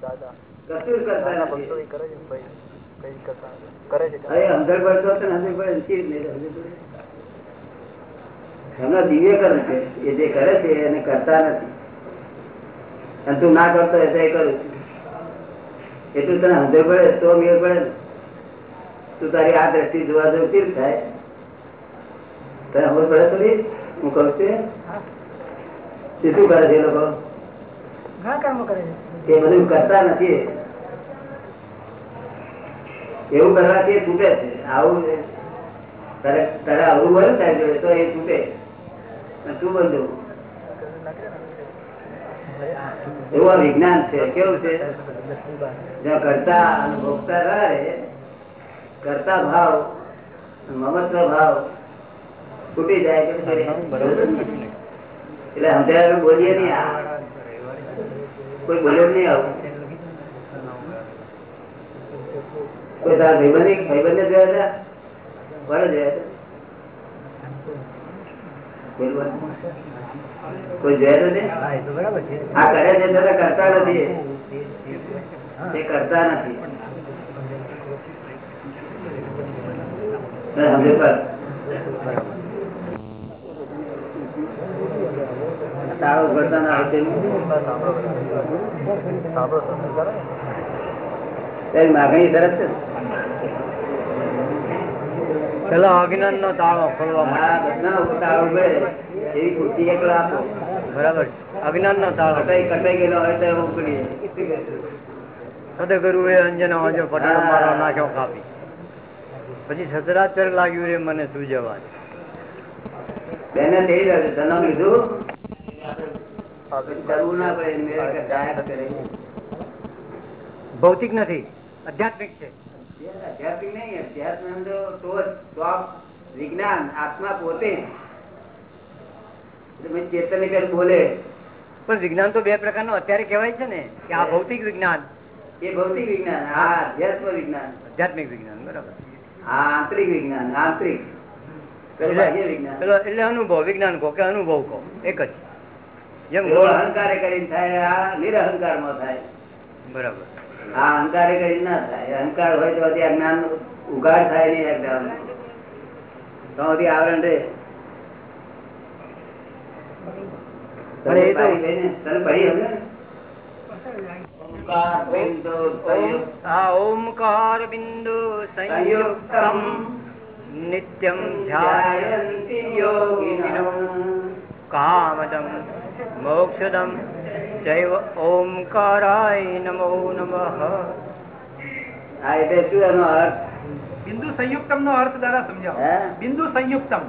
કશું કરતા. અંદર? એમનો દિવ્ય કર્મ છે એ જે કરે છે એને કરતા નથી. અને તું ના કરતો હોય તો કરું છું. એટલું તને સમજણ પડે તો મેળ પડે તું તારી આ દ્રષ્ટિ જોવા જવું કેવી થાય? તને ખબર પડે થોડી હું કઉ છું શું કરે છે એ લોકો? ઘણા કામો કરે છે. તે બધું કરતા નથી. એવું કરવાથી છૂટે છે. આવું તારે તારે આવું હોય થાય જોડે તો એ છૂટે શું બંધુ એવું વિજ્ઞાન છે. કેવું છે? જ્યાં કરતા ભોગતા રહે કરતા ભાવ મમત્વ ભાવ છૂટી જાય કે એટલે સમજાય બોલીએ નહીં. કોઈ બોલ્યો નહીં આવું. કોઈ તારા ભાઈબંધ ભાઈબંધ ને જોયા હતા? કોને જોયા હતા? કોઈ જોયા નથી આ કરે છે છતાં કરતા નથી તે કરતા નથી. તને સમજણ પડ? તાળો કરતા ના આવશે તારી માગણી સરસ છે પેલા અજ્ઞાન નો તાળો ખોલવા હા, બધાનો તાળો ઉભે. એવી ખુરશી એકલો આપો. બરાબર. અજ્ઞાન નો તાળો. કઈ કટાઈ ગયેલો હોય તો ઉકળીએ. સદગુરુ એ અંજન પટાડો મારો નાખ્યો કાપી. પછી સતરાચર લાગ્યું રે મને સૂજવા બેને રહ્યો છે. લીધું. ભૌતિક નથી આધ્યાત્મિક છે. આધ્યાત્મિક નહીં અધ્યાત્મ તો વિજ્ઞાન આત્મા પોતે ચેતન બોલે. પણ વિજ્ઞાન તો બે પ્રકારનું અત્યારે કહેવાય છે ને કે આ ભૌતિક વિજ્ઞાન. એ ભૌતિક વિજ્ઞાન આ અધ્યાત્મ વિજ્ઞાન. આધ્યાત્મિક વિજ્ઞાન બરાબર. આ આંતરિક વિજ્ઞાન આંતરિક. એટલે અનુભવ વિજ્ઞાન કહો કે અનુભવ કહો એક જ. જેમ ગોળ અહંકારે કરીને થાય આ નિરહંકારમાં થાય. બરાબર. આ અહંકારે કરીને ના થાય. અહંકાર હોય તો આ જ્ઞાન ઉઘાડ થાય નહીં એકદમ તો આવરણ સંયુક્ત ઓમકાર બિંદુ સંયુક્તમ. નિત્યમ ધ્યાયંતિ યોગિનો. કામદમ મોક્ષદમ જૈવ ઓમકારાય નમો નમઃ હા એટલે શું એનો અર્થ? બિંદુ સંયુક્તમ નો અર્થ દાદા સમજાવો. હે? બિંદુ સંયુક્તમ.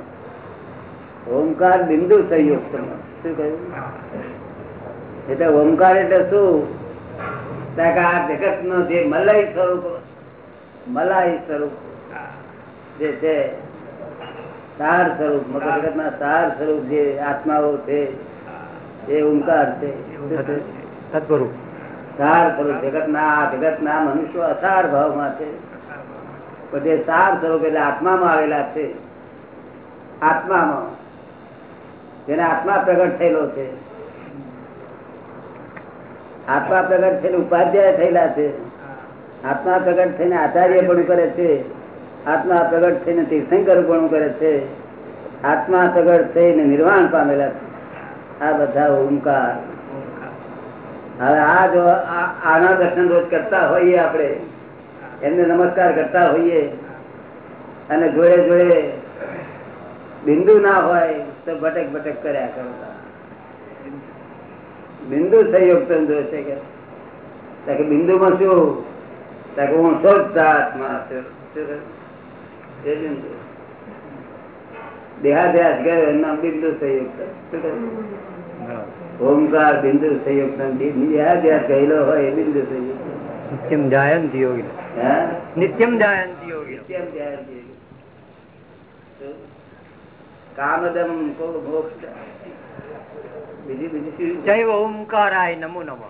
ઓમકાર બિંદુ સંયુક્તમ. શું કહ્યું? એટલે ઓમકાર એટલે શું? આ જગત નો જે મલાઈ સ્વરૂપ મલાઈ સ્વરૂપ જે છે સાર સ્વરૂપ મગજ જગત ના સાર સ્વરૂપ જે આત્માઓ છે એ ઓમકાર છે. સદગુરુ. સાર સ્વરૂપ જગત ના જગત ના મનુષ્યો અસાર ભાવમાં છે. પણ જે સાર સ્વરૂપ એટલે આત્મામાં આવેલા છે. આત્મામાં. જેને આત્મા પ્રગટ થયેલો છે. આત્મા પ્રગટ થઈને ઉપાધ્યાય થયેલા છે. આત્મા પ્રગટ થઈને આચાર્ય પણ કરે છે. આત્મા પ્રગટ થઈને તીર્થંકર પણ કરે છે. આત્મા પ્રગટ થઈને નિર્વાણ પામેલા છે. આ બધા ઓમકાર હવે આ જો આના દર્શન રોજ કરતા હોઈએ આપણે, એમને નમસ્કાર કરતા હોઈએ, અને જોડે જોડે બિંદુ ના હોય તો ભટક ભટક કર્યા કરતા બિંદુ સંયોગ તંદુ છે કે બિંદુમાં શું કે હું શુદ્ધ આત્મા છું. શું કહ્યું? એ બિંદુ દેહાધ્યાસ ગયો એમના બિંદુ સહયોગ? ઓમકાર બિંદુ સંયુક્ત ગયેલો હોય એ બિંદુ સંયુક્ત. નિત્યમ જાયંતિ યોગી. નિત્યમ જાયંતિ યોગી. નિત્યમ દે? કામદમ કો મોક્ષ બીજી બીજી શું? ઓમકારાય નમો નમઃ.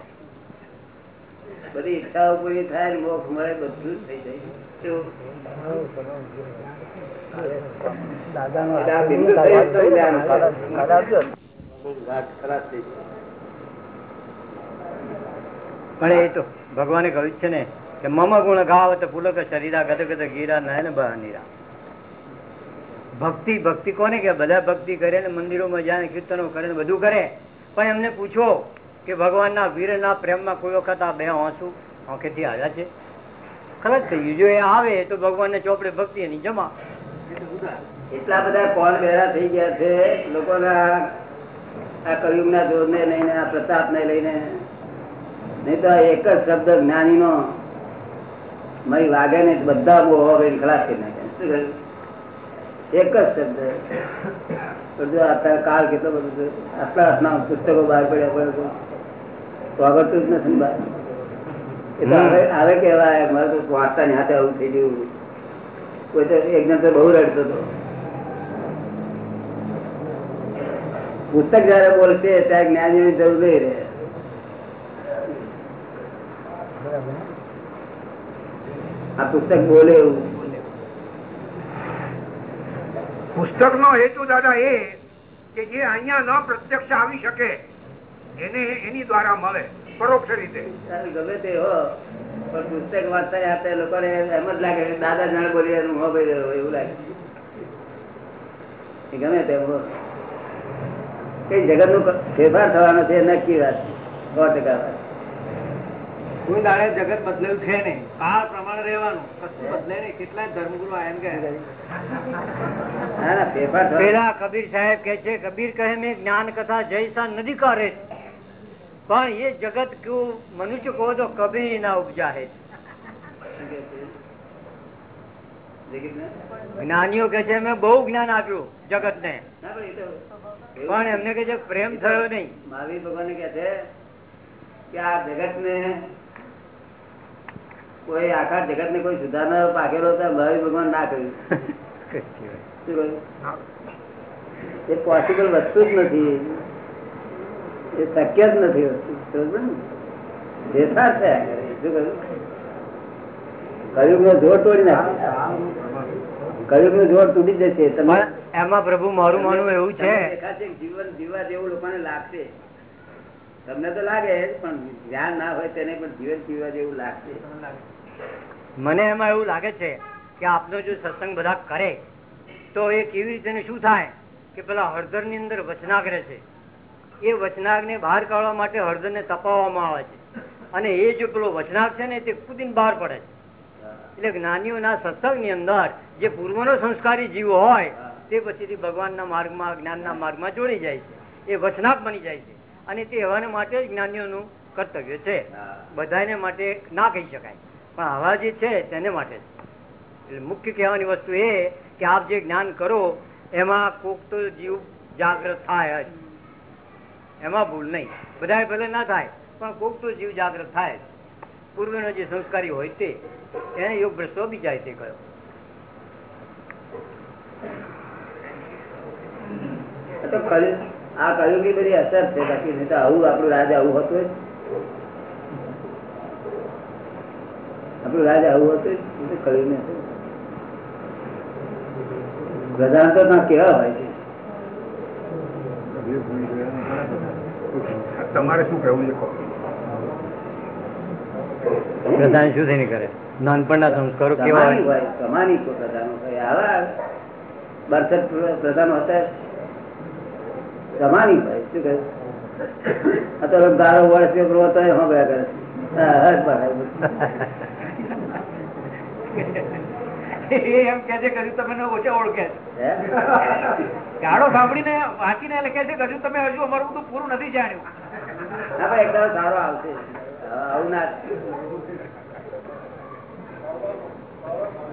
બધી ઈચ્છાઓ પૂરી થાય ને મોક્ષ મળે બધું જ થઈ જાય. પણ એ તો ભગવાને કહ્યું છે ને કે મમ ગુણ ગાવ તો ફૂલક શરીરા ગત ગત ગીરા નયન બહાનીરા ભક્તિ ભક્તિ કોને કે બધા ભક્તિ કરે ને મંદિરોમાં જાય કીર્તનો કરે ને બધું કરે. પણ એમને પૂછો કે ભગવાનના વીરના પ્રેમમાં કોઈ વખત આ બે આંસુ આંખેથી આવ્યા છે? ખરાબ થઈ ગયું. જો એ આવે તો ભગવાનને ચોપડે ભક્તિ એની જમા. એટલા બધા કોણ બેરા થઈ ગયા છે? લોકોના આ કયુગના જોરને લઈને આ પ્રતાપને લઈને. નહીં તો એક જ શબ્દ જ્ઞાની નો મય વાગે ને બધા બહુ હવે ખલાસ કરી નાખે. એક જ શબ્દ. જો અત્યારે કાળ કેટલો બધો આટલા આટલા પુસ્તકો બહાર પડ્યા પડે તો. આગળતું આવડતું જ નથી ને બહાર. હવે હવે કેવાય મારે તો વાંચતાની હાથે આવું થઈ ગયું. કોઈ તો એક જણ તો બહુ રડતો હતો. પુસ્તક જયારે બોલશે ત્યારે જ્ઞાનીઓની જરૂર નહીં રહે. આ પુસ્તક બોલે પુસ્તક નો હેતુ દાદા એ કે જે અહિયાં ન પ્રત્યક્ષ આવી શકે એને એની દ્વારા મળે પરોક્ષ રીતે. ગમે તે હો પણ પુસ્તક વાંચતા આપણે લોકોને એમ જ લાગે દાદા જાણે બોલી એનું ભરી રહ્યો એવું લાગે. ગમે તે હો. કઈ જગતનું ફેરફાર થવાનો છે એ નક્કી વાત સો ટકા કોઈ દાડે જગત બદલેલું છે નહીં. કાળ પ્રમાણે રહેવાનું. કશું બદલે નહીં. કેટલાય ધર્મગુરુ એમ કે ના ના ફેરફાર થવાનો. પેલા કબીર સાહેબ કે છે કબીર કહે મેં જ્ઞાન કથા જૈસા નથી કરે પણ એ જગત ક્યુ મનુષ્ય કહો તો કબીર ના ઉપજા હે જ્ઞાનીઓ કે છે મેં બહુ જ્ઞાન આપ્યું જગત ના, પણ એમને કે પ્રેમ થયો નહીં. મહાવીર ભગવાન કે છે કે આ જગત ને કોઈ આખા જગત ને કોઈ સુધારનારો પાકેલો તો મહાવીર ભગવાન ના કર્યું એ પોસિબલ વસ્તુ જ નથી. એ શક્ય જ નથી વસ્તુ. થયા કરે. શું જોર તોડી નાખે. કયુગનું જોર તૂટી જશે. એમાં પ્રભુ મારું માનવું એવું છે. જીવન જીવવા જેવું લોકોને લાગશે. તમને તો લાગે પણ ધ્યાન ના હોય તેને પણ જીવન જીવવા જેવું લાગશે. મને એમાં એવું લાગે છે કે આપનો જો સત્સંગ બધા કરે તો એ કેવી રીતે શું થાય? કે પેલા હળદરની અંદર વચનાગ રહે છે. એ વચનાગ ને બહાર કાઢવા માટે હળદર ને તપાવવામાં આવે છે. અને એ જો પેલો વચનાગ છે ને તે કુદીને બહાર પડે છે. એટલે જ્ઞાનીઓના સત્સંગની અંદર જે પૂર્વનો સંસ્કારી જીવ હોય તે પછીથી ભગવાનના માર્ગમાં જ્ઞાનના માર્ગમાં જોડી જાય છે. એ વચનાક બની જાય છે. અને તે હવાને માટે જ્ઞાનીઓનું કર્તવ્ય છે. બધાને માટે ના કહી શકાય. પણ હવા જે છે તેને માટે એટલે મુખ્ય કહેવાની વસ્તુ એ કે આપ જે જ્ઞાન કરો એમાં કોક તો જીવ જાગ્રત થાય જ. એમાં ભૂલ નહીં. બધા ભલે ના થાય પણ કોક તો જીવ જાગ્રત થાય જ. પૂર્વનો જે સંસ્કારી હોય તે એને યોગ ભ્રષ્ટો બીજાય તે કયો આ તો કયું આ બધી અસર છે બાકી નહીં તો આવું આપણું રાજ આવું હતું જ. આપણું રાજ આવું હતું કયું ને હતું. તો ના કેવા હોય છે તમારે શું કહેવું છે. પ્રધાન શું થઈને કરે નાનપણના સંસ્કારો કેવા હોય કમાની તો પ્રધાનો આવા બરસઠ પ્રધાનો હતા. કમાની ભાઈ શું કહે? વર્ષ છોકરો હતો કરે. એમ કે છે કર્યું તમે ઓછા ઓળખે? ગાળો સાંભળીને વાંચીને લખે છે કર્યું હજુ તમે હજુ અમારું બધું પૂરું નથી જાણ્યું. હા, પણ એકદમ સારો આવશે. આવું ના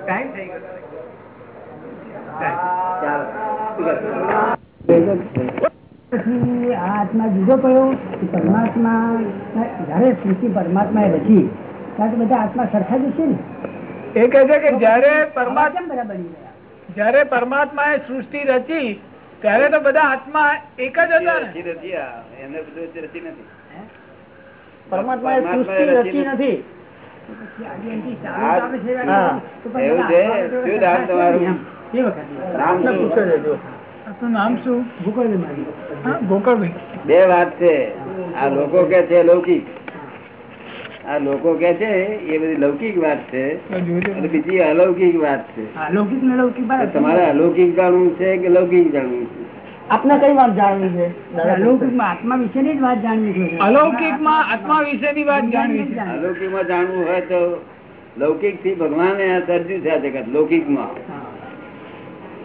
ટાઈમ થઈ ગયો. ચાલો. શું કહે? પછી આ આત્મા જુદો પડ્યો પરમાત્મા જયારે સૃષ્ટિ પરમાત્માએ રચી ત્યારે બધા આત્મા સરખા જ છે ને? એ કહે છે કે જયારે પરમાત્મા કેમ બધા બની ગયા? જયારે સૃષ્ટિ રચી ત્યારે તો બધા આત્મા એક જ હતા રચી રચી આ. એમને બધું રચી નથી. પરમાત્માએ સૃષ્ટિ રચી નથી. એવું છે? શું નામ તમારું? નામ શું? બે વાત છે. આ લોકો કે છે લૌકિક. આ લોકો કે છે એ બધી લૌકિક વાત છે. અને બીજી અલૌકિક વાત છે. અલૌકિક ને લૌકિક તમારે અલૌકિક જાણવું છે કે લૌકિક જાણવું છે? આપને કઈ વાત જાણવી છે? અલૌકિકમાં આત્મા વિશેની જ વાત જાણવી છે. અલૌકિકમાં આત્મા વિશેની વાત જાણવી છે. અલૌકિકમાં જાણવું હોય તો લૌકિકથી ભગવાને સર્જ્યું છે આ જગત લૌકિકમાં.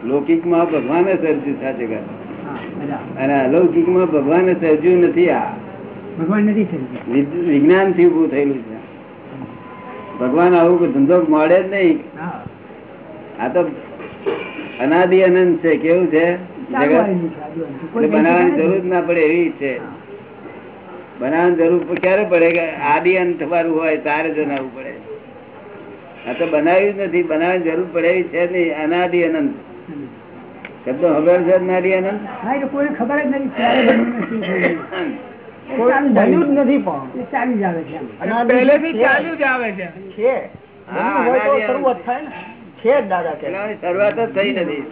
લૌકિકમાં ભગવાને સર્જ્યું છે આ જગત. અને અલૌકિકમાં ભગવાને સર્જ્યું નથી આ. ભગવાન નથી સર્જ્યું. વિજ્ઞાન વિજ્ઞાનથી ઉભું થયેલું છે. ભગવાન આવું કોઈ ધંધો મળે જ નહીં. હા. આ તો અનાદિ અનંત છે. કેવું છે? કોઈ બનાવવાની જરૂર ના પડે એવી છે બનાવવાની જરૂર ક્યારે પડે કે આદિ અંત વાળું હોય તારે જણાવવું પડે? આ તો બનાવ્યું નથી. બનાવવાની જરૂર પડે એવી છે નહીં. અનાદિ અનંત. શબ્દો ખબર છે અનાદિ અનંત? હા, એટલે કોઈને ખબર જ નથી. કોઈ શરૂઆત થાય ને. છે જ દાદા કે. પેલાની શરૂઆત જ થઈ નથી.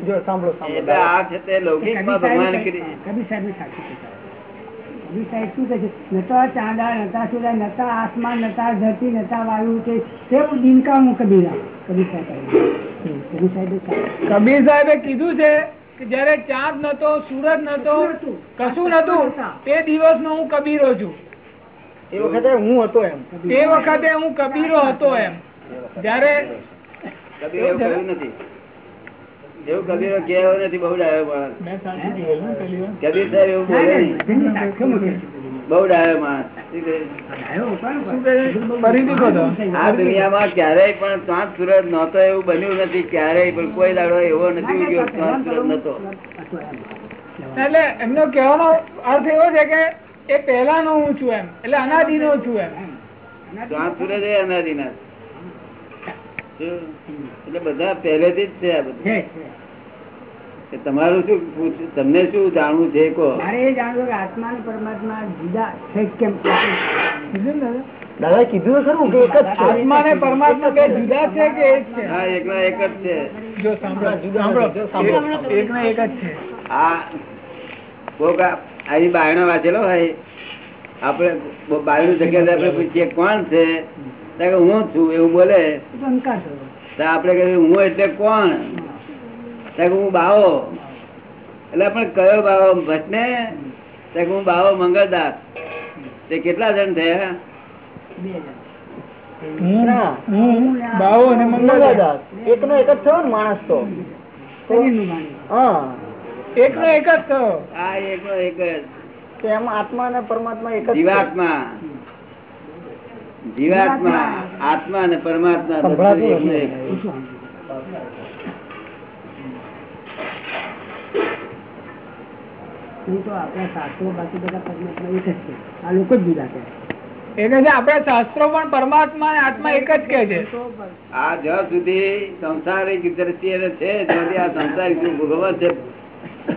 જો સાંભળો સાંભળો. આ છે તે લૌકિકમાં ભગવાન કબીર સાહેબની સાક્ષી કબીર સાહેબ શું કહે છે? નતા ચાંદા નતા સૂર્ય નતા આસમાન નતા ધરતી નતા વાયુ તે તે દિનકા હું કબીરા કબીર સાહેબ કબીર સાહેબે કબીર સાહેબે કીધું છે કે જયારે ચાંદ નતો સૂરજ નતો કશું નતું. તે દિવસ નો હું કબીરો છું. એ વખતે હું હતો એમ. તે વખતે હું કબીરો હતો એમ. જયારે કબીર એવું નથી? એવું કબીરો કેવો નથી બહુ ડાયો માણસ મેં સાચું કીધું પેલી વાર. કબીર સાહેબ એવું બોલે ના. બહુ ડાયો માણસ શું કહે? આવ્યો, કોણ શું કહે છે? ફરીથી કહો તો. આ દુનિયામાં ક્યારેય પણ ચાંદ સૂરજ નહોતો એવું બન્યું નથી ક્યારેય પણ કોઈ દાડો એવો નથી ઉગ્યો ચાંદ સૂરજ નતો એટલે એમનો કહેવાનો અર્થ એવો છે કે એ પહેલાનો હું છું એમ એટલે અનાદિનો છું એમ ચાંદ સુરત એ અનાદિના છે. એટલે બધા પહેલેથી જ છે આ બધું. તમારું શું તમને શું જાણવું છે કહો. મારે એ જાણવું કે આત્મા અને પરમાત્મા જુદા છે કેમ? સમજ્યું ને દાદા? દાદા કીધું ખરું કે એક જ છે. આત્મા અને પરમાત્મા બે જુદા છે કે એક છે? હા એક જ છે. જો સાંભળો. સાંભળો. એક- એક ના એક જ છે. આ કોક આ- બાયણો વાંચેલો હોય. આપણે બાયણું જગ્યાએ આપણે પૂછીએ કોણ છે? હું છું એવું બોલે. આપડે તો અહંકાર થયો. તો આપણે કહીએ હું એટલે કોણ? હું બાવો. એટલે પણ કયો બાવો? ભટ્ટ ને હું બાવો મંગળદાસ. તે કેટલા જણ થયા? બાવો અને મંગળદાસ. એક નો એક જ થયો ને માણસ તો. એક નો એક જ થયો. આ એક એક જ. આત્મા અને પરમાત્મા એક જીવાત્મા. જીવાત્મા આત્મા અને પરમાત્મા. એક. શું સમજ્યું? નહીં તો આપણા શાસ્ત્રો બાકી બધા પરમાત્મા એક જ છે આ લોકો જ જુદા છે એ આપણા શાસ્ત્રો પણ પરમાત્મા આત્મા એક જ કે છે આ જ્યાં સુધી સંસારિક દ્રષ્ટિએ છે આ સંસારિક સુખ ભોગવવા છે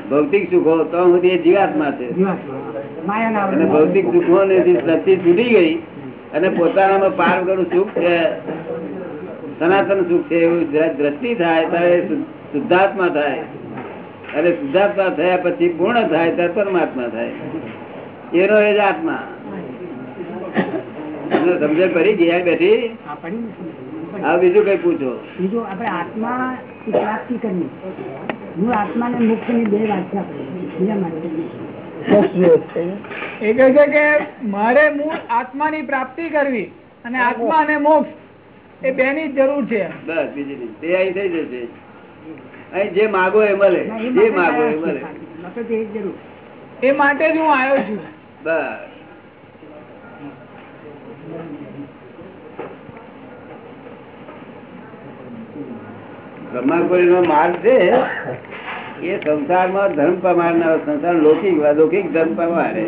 ભૌતિક સુખો તો સુધી જીવાત્મા છે. ભૌતિક સુખો ને દ્રષ્ટિ છૂટી ગઈ અને પોતાનામાં પાર વગરનું સુખ છે. સનાતન સુખ છે એવું દ્રષ્ટિ થાય ત્યારે શુદ્ધાત્મા થાય. અને શુદ્ધાત્મા થયા પછી પૂર્ણ થાય ત્યારે પરમાત્મા થાય. એનો એ જ આત્મા. સમજણ પડી ગયા બેઠી? હા, બીજું કઈ પૂછો? બીજું આપણે આત્મા પ્રાપ્તિ કરવી હું આત્મા ને મુક્તની બે વ્યાખ્યા કરી બીજા માટે. એ કહે છે કે મારે મૂળ આત્માની પ્રાપ્તિ કરવી અને આત્મા અને મોક્ષ એ બે ની જરૂર છે. બસ બીજી નહીં. તે અહીં થઈ જશે. અહીં જે માગો એ મળે. જે માગો એ મળે. એ માટે જ હું આવ્યો છું. બસ. બ્રહ્માકુરી નો માર્ગ છે એ સંસારમાં ધર્મ પ્રમાણના સંસાર લૌકિક લૌકિક ધર્મ પ્રમાણે.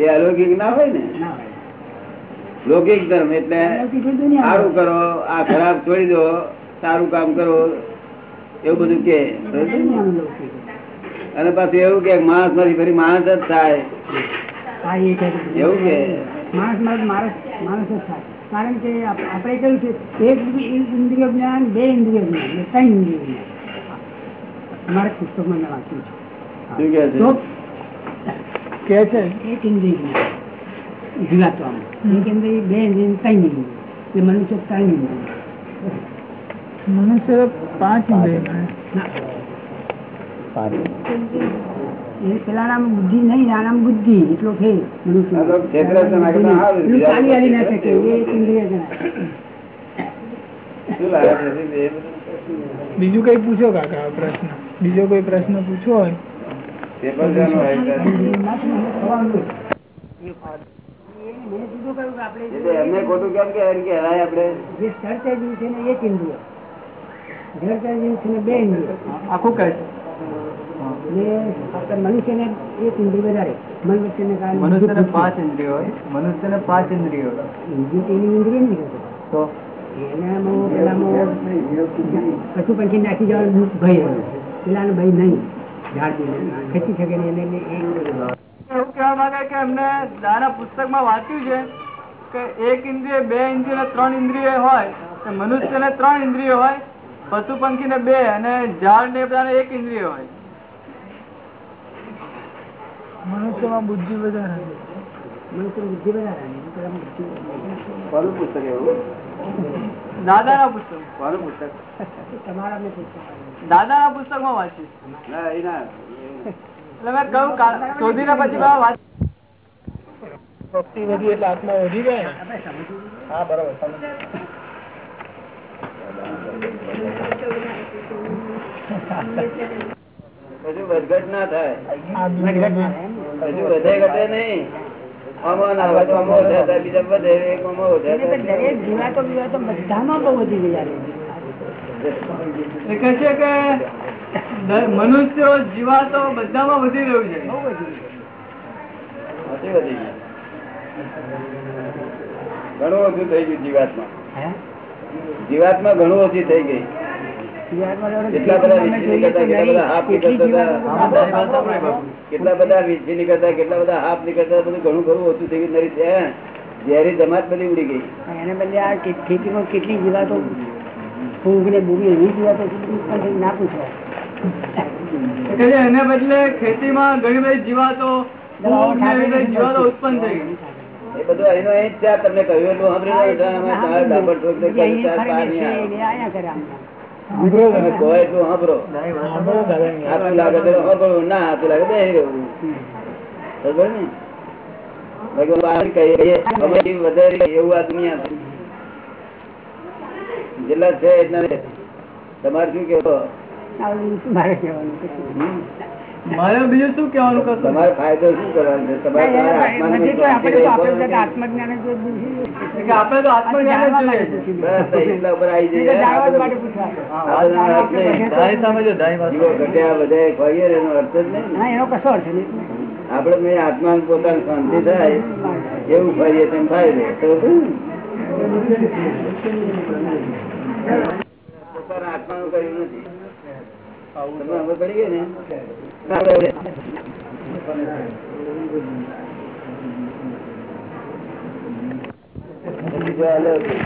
એ અલૌકિક ના હોય ને? લૌકિક ધર્મ એટલે સારું કરો આ ખરાબ છોડી દો સારું કામ કરો એવું બધું કે. અને પાછું એવું કે માણસમાંથી ફરી માણસ જ થાય. એવું કે? માણસ માણસ માણસ જ થાય. કારણ કે આપણે કહ્યું છે એક ઇન્દ્રિય જ્ઞાન બે ઇન્દ્રિય જ્ઞાન ત્રણ ઇન્દ્રિય જ્ઞાન. મારે પુસ્તકમાં મેં વાંચ્યું છે. કે છે? એક ઇન્દ્રિય જ્ઞાન જીવાત્મામાં એક ઇન્દ્રિય બે ઇન્દ્રિય કઈ નહીં એટલે મનુષ્ય કઈ નહીં મનુષ્ય પાંચ ઇન્દ્રિય બુદ્ધિ નહીં આનામ બુદ્ધિ. એટલો આ છે, ચાલી ના શકે એ ઇન્દ્રિય બીજું કઈ પૂછો કાકા પ્રશ્ન? બીજો કોઈ પ્રશ્ન પૂછવો હોય? પેપર એમને ખોટું કેમ કે? હેરાય આપડે જે ચર્ચા છે ને એક ઇન્દ્રિય જેવું છે ને બે ઇન્દ્રિય આખું કહે છે. મનુષ્યને એક ઇન્દ્રિય વધારે. મન વચ્ચેને કારણે મનુષ્યને પાંચ ઇન્દ્રિયો હોય. મનુષ્યને પાંચ ઇન્દ્રિયો હોય. ઇન્દ્રિય તો એની ઇન્દ્રિય નહીં તો? એનામાં પેલામાં કશું પંખી નાખી જવાનું ભય હોય. પેલાનો ભય નહીં. ખેંચી શકે નહીં એને એ એવું કહેવા માંગે કે એમને દાના પુસ્તકમાં વાંચ્યું છે કે એક ઇન્દ્રિય બે ઇન્દ્રિય ને ત્રણ ઇન્દ્રિય હોય મનુષ્ય ને ત્રણ ઇન્દ્રિય હોય પશુ પંખી ને બે અને ઝાડ ને બધાને એક ઇન્દ્રિય હોય. મનુષ્યમાં બુદ્ધિ વધારે મનુષ્ય બુદ્ધિ વધારે. પુસ્તક એવું? પુસ્તક. કોનું પુસ્તક? તમારા ના મેં વાંચ વધી એટલે આત્મા વધી હા બરોબર પછી વધઘટ ના થાય. બધું વધે ઘટે નહીં. મનુષ્યો જીવાતો બધામાં વધી રહ્યું છે. ઘણું ઓછું થઈ ગયું જીવાતમાં? જીવાતમાં ઘણું ઓછી થઈ ગઈ. કેટલા બધા તો નીકળતા કેટલા બધા હાફ નીકળતા સાંભળી બધા ઘણું ઘણું ઓછું થઈ ગયું. નરી છે ઝેરી જમાત બધી ઉડી ગઈ. એને બદલે આ ખેતીમાં કેટલી જીવાતો ફૂગ ને બુરી એવી જીવાતો ના પૂછવા છે એને બદલે ખેતીમાં ઘણી બધી જીવાતો જીવાતો ઉત્પન્ન થઈ ગઈ. એ બધું અહીંનો અહીં જ તમને કહ્યું એટલું સાંભળ્યું. ને અમારે તમારે ડાબર ઠોક ઠોક કરી ચાર પાર નહીં આવે. તમે કહો એટલું સાંભળો હાથું લાગે તો સાંભળવું ના હાથું લાગે બેસી રહેવું ખબર ને? ભગવાન કહીએ કહીએ, વધારે એવું આ દુનિયા જેટલા છે એટલા તમારે શું કેવો મારે કહેવાનું? મારે બીજું શું કહેવાનું કશું તમારે ફાયદો શું કરવાનો છે? તમારે તો આત્મજ્ઞાન આપણે તો એટલા ઉપર આવી જઈએ. અર્થ એનો જ નહીં એનો કશો અર્થ નહીં. આપડે મેં આત્મા પોતાની શાંતિ થાય એવું ફરીએ તેમ ફાયદો છે. ને? પોતાના આત્માનું કર્યું નથી. તમને ખબર પડી ગઈ ને? અલૌકિક.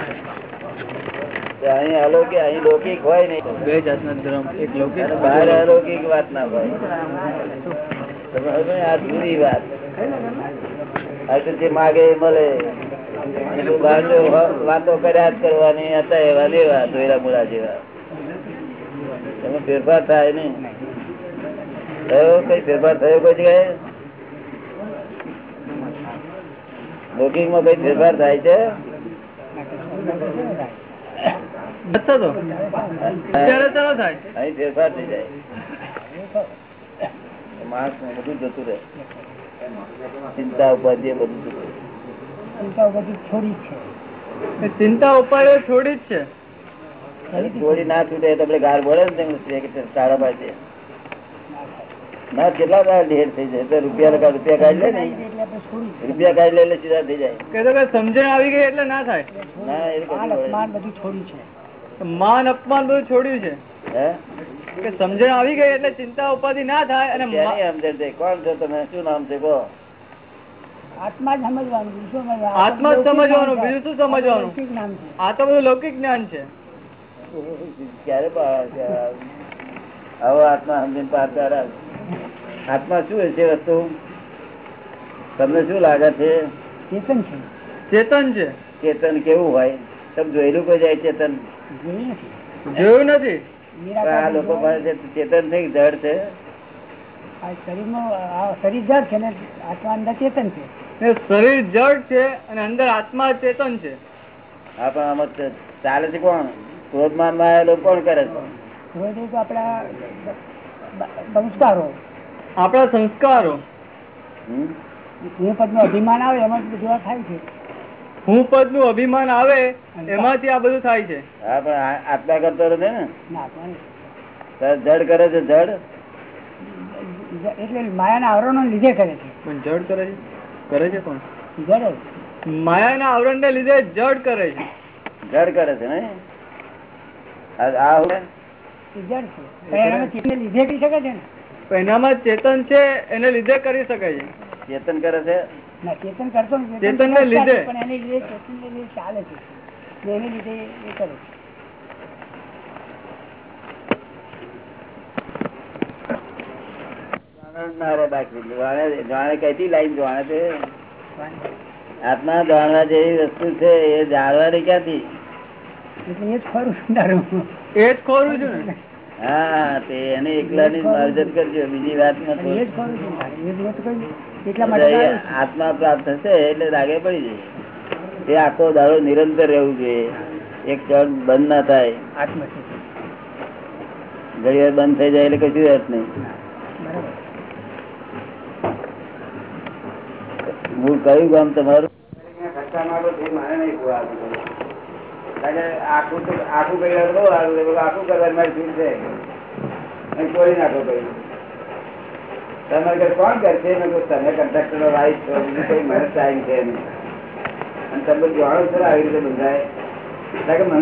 અહીં અલૌકિક અહીં લૌકિક હોય નહીં. બે જાતના ધર્મ એક લૌકિક બહાર અલૌકિક વાત ના હોય. આ જુદી વાત. તો જે માગે એ મળે. વાતો કર્યા જ કરવાની હતા એવા લેવા ધોયરા મૂળા જેવા. એમાં ફેરફાર થાય ને થયો કઈ ફેરફાર થયો કોઈ જગ્યાએ? બુકિંગમાં કઈ ફેરફાર થાય છે? ફેરફાર થઈ જાય. માણસ બધું જતું રહે. ચિંતા ઉપાધિ બધું ચિંતા. ચિંતાઓ છોડી છે ચિંતા ઉપાડે છોડી જ છે. ચોરી ના છૂટે તો આપણે ગાર બોલે ને સારા પાસે. ના કેટલા ગાર ઢેર થઈ જાય. તો રૂપિયા લગા રૂપિયા કાઢી લે ને. રૂપિયા કાઢી લે એટલે સીધા થઈ જાય. કે સમજણ આવી ગઈ એટલે ના થાય. ના એ બધું છોડ્યું છે. માન અપમાન બધું છોડ્યું છે. કે સમજણ આવી ગઈ એટલે ચિંતા ઉપાધિ ના થાય અને સમજણ છે? કોણ છો તમે? શું નામ છે? કહો આત્મા સમજવાનું શું સમજવાનું? આત્મા સમજવાનું, બીજું શું સમજવાનું? આ તો બધું લૌકિક જ્ઞાન છે. ક્યારે આવો આત્મા સમજીને પાર કરે. આત્મા શું છે વસ્તુ? તમને શું લાગે છે? ચેતન છે. ચેતન છે. ચેતન કેવું હોય? તમે જોયેલું કોઈ જાય ચેતન? જોયું નથી. આ લોકો પાસે ચેતન થઈ જડ છે. શરીર જડ છે ને આત્મા અંદર ચેતન છે. શરીર જડ છે અને અંદર આત્મા ચેતન છે. હા પણ આમાં ચાલે છે કોણ? ક્રોધમાનમાં આવેલો કોણ કરે છે? ક્રોધ એ તો આપણા સંસ્કારો. આપણા સંસ્કારો? હું પદનું અભિમાન આવે એમાં બધું થાય છે. હું પદનું અભિમાન આવે એમાંથી આ બધું થાય છે. હા પણ આત્મા કરતો નથી ને? ના આત્મા નહીં. તો જડ કરે છે જડ? એટલે માયાના આવરણો લીધે કરે છે. પણ જડ કરે છે? કરે છે કોણ જડ માયાના આવરણ ને લીધે જડ કરે છે. જડ કરે છે ને આ આ હું? એ જડ છે પણ એનામાં ને? ચેતન છે એને લીધે કરી શકાય છે. ચેતન કરે છે? ચેતન કરતો નથી. ચેતનને લીધે. પણ એને લીધે ચેતનને લીધે ચાલે છે. એને લીધે એ કરે છે. ના રે બાકી જાણે જાણે કઈથી લાઈન જાણે છે? આત્મા જાણવા જેવી વસ્તુ છે એ જાણવાની ક્યાંથી? એ જ ખરું એ જ ખોરું છું ને? હા તે એને એકલાની કરજો બીજી વાત. આત્મા પ્રાપ્ત થશે એટલે રાગે પડી જશે એ આખો દાડો નિરંતર રહેવું જોઈએ. એક ક્ષણ બંધ ના થાય. વાર બંધ થઈ જાય એટલે કશું અર્થ નહીં. હું કયું ગામ તમારું અને કારણ કે મને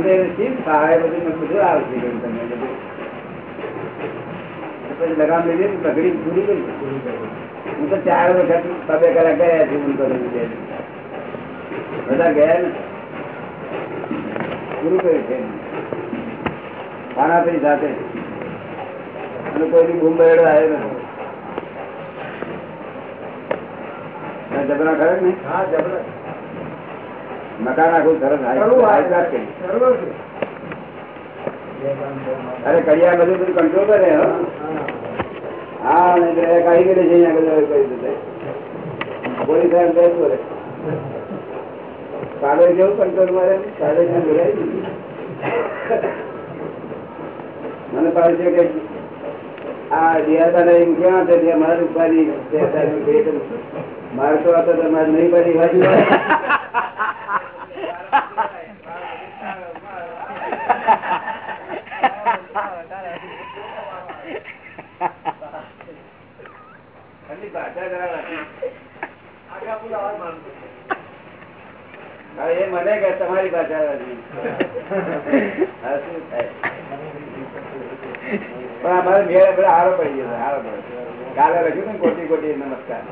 એવું શીખ ફાવે બધું મેં બધું આવશે કહ્યું તમને બધું. પછી લગામ લીધી ને પગડી પૂરી કરી. હું તો ચાર વખત તમે કરા ગયા છું બધા ગયા ને? પૂરું કર્યું છે. ખાનાપીણી સાથે. અને કોઈ બૂમ બેડો આવ્યો નથી. જબરા ખરે ને હા મકાન આખું સરસ. અરે કડિયા બધું બધું કંટ્રોલ કરે હા. કાઢી ગયેલી છે અહીંયા બધું કરી દીધું પોલીસ સાહેબ કઈ કાગળ જેવું કંટ્રોલ મારે કાગળ જેવું બોલાય મને પાડે છે કે આ દિયાદાને એમ ક્યાં છે ત્યાં મારી ઉપાધિ મારે તો આ તો તમારે નહીં પડી બાજુ ખાલી ભાષા જરા રાખી. એ મને કે તમારી પાસે? પણ અમારે મેળ આપડે હારો પડી ગયો હારો પડ્યો. કાલે લખ્યું ને કોટી કોટી નમસ્કાર.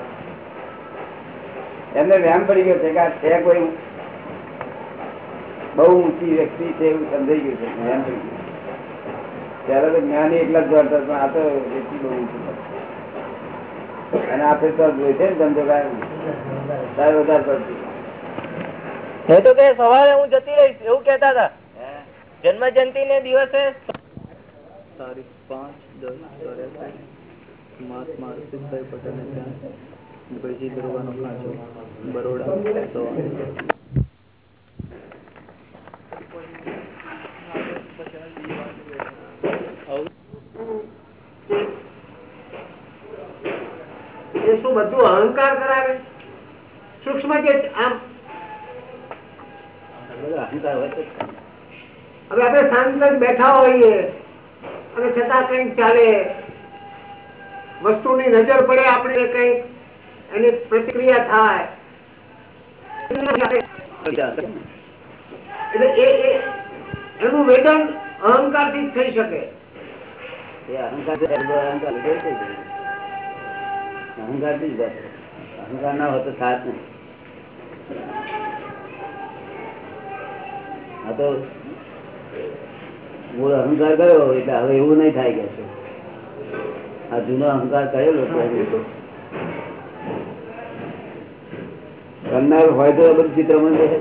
એમને વ્યામ પડી ગયો છે કે આ છે કોઈ બહુ ઊંચી વ્યક્તિ છે એવું સમજાઈ ગયું છે. વ્યામ પડી ગયું. ત્યારે તો જ્ઞાની એકલા જ જોડતા પણ આ તો વ્યક્તિ બહુ ઊંચી અને આપણે તો જોઈ છે ને ધંધો સારું વધારે પડતી. એ તો કે સવારે હું જતી રહીશ એવું કેતા હતા. હે? જન્મ જયંતિ ને દિવસે તારીખ પાંચ દસ ચોર્યાસી મહાત્મા હર્ષિતભાઈ પટેલ ત્યાં ગળજી દરવાનો ખાંચો બરોડા સવારે એ શું બધું અહંકાર કરાવે સૂક્ષ્મ જે આમ હવે આપણે શાંત બેઠા હોઈએ અને છતાં કંઈક ચાલે. વસ્તુની નજર પડે આપણે કંઈક એની પ્રતિક્રિયા થાય. એટલે એ એનું વેદન અહંકારથી થઈ શકે. અહંકારથી જ અહંકાર ના હોય તો સાથ નહીં. આ તો મૂળ અહંકાર કર્યો એટલે હવે એવું નહીં થાય કે છે. આ જૂનો અહંકાર કરેલો કરનાર હોય તો બધું ચિત્રમાં ને.